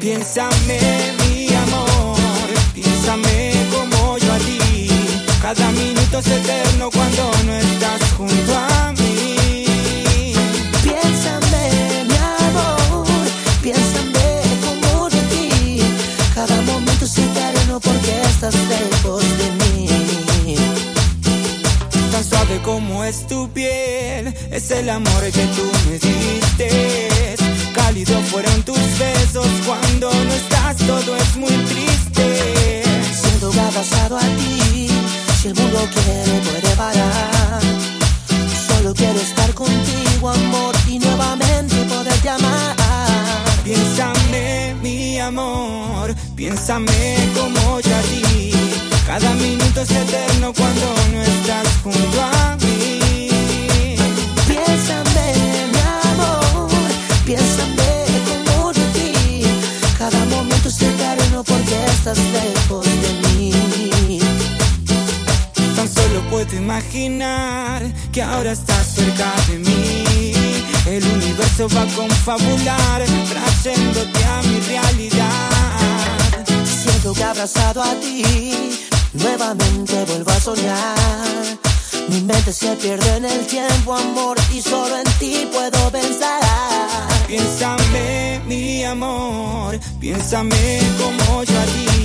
Piénsame, mi amor, piénsame como yo a ti. Cada minuto es eterno cuando Tan suave como es tu piel, es el amor que tú me diste. Cálido fueron tus besos cuando no estás, todo es muy triste. Siento abrazado a ti, si el mundo quiere puede parar. Solo quiero estar contigo, amor, y nuevamente poder llamar. Piénsame, mi amor, piénsame como puedo imaginar que ahora estás cerca de mí. El universo va a confabular, trayéndote a mi realidad. Siento que abrazado a ti, nuevamente vuelvo a soñar. Mi mente se pierde en el tiempo, amor, y solo en ti puedo pensar. Piénsame, mi amor, piénsame como yo a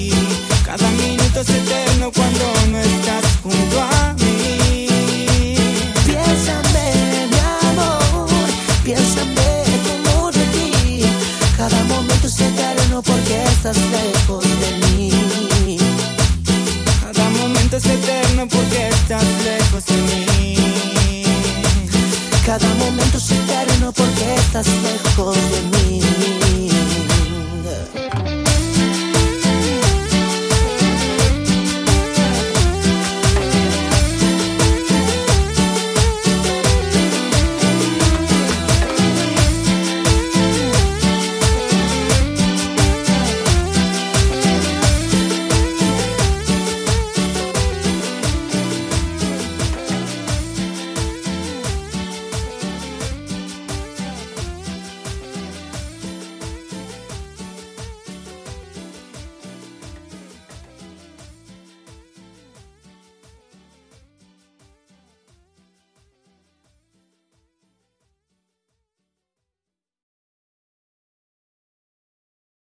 cada momento se eterno porque estás lejos de mí. Cada momento es eterno porque estás lejos de mí. Cada momento es eterno porque estás lejos de mí.